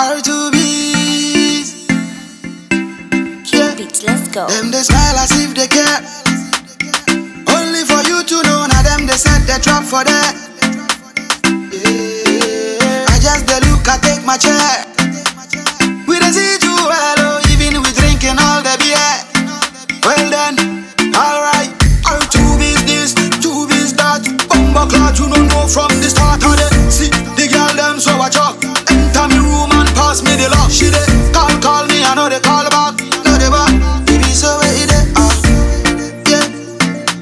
R2Bees. Yeah. Beats, let's go. Them they smile as if they care. Only for you to know, now them they set the trap for that. Yeah. I just the look, I take my chair. Pass me the lock. She dey call, call me, I know they call back. No they back. Baby, so where it dey? Ah, yeah.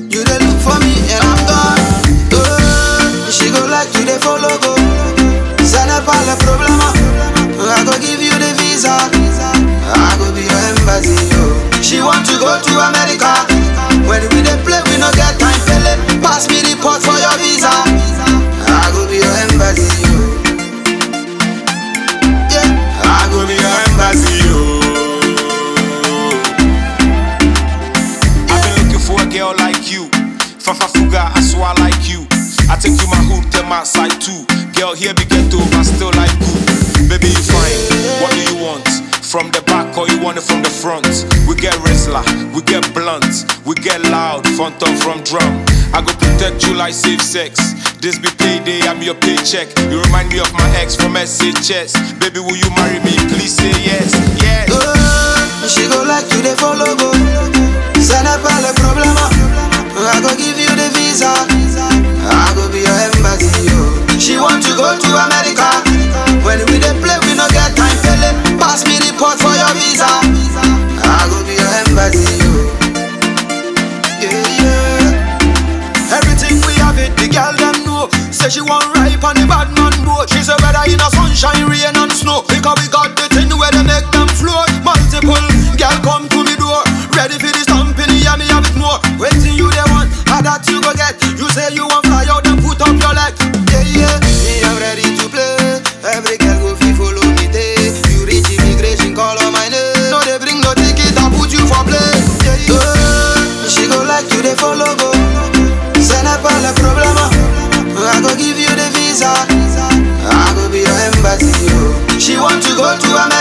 You dey look for me and I'm gone. Oh, she go like you dey follow go. Ça n'est pas. I go give you the visa. I go be your embassy. Yo. She want to go to America. Fuga, I swear I like you. I take you my hood, my outside too. Girl, here be ghetto, but still like you. Baby, you fine. What do you want? From the back or you want it from the front? We get wrestler, we get blunt, we get loud, front up from drum. I go protect you like safe sex. This be payday, I'm your paycheck. You remind me of my ex from SHS. Baby, will you marry me? Please say yes, yes. Oh, she go like you dey follow go. N'est pas le problème. I go give visa. I go be your embassy. Yo. She want to go to America. When we dey play, we no get time. Pele, pass me the pot for your visa. I go be your embassy. Yo. Yeah, yeah. Everything we have it, the girl them know. Say she want ripe on the bad man boat. She say whether in a sunshine, rain follow go. Ce n'est pas le problème. I go give you the visa. I go be your embassy. Yo. She want to go to America.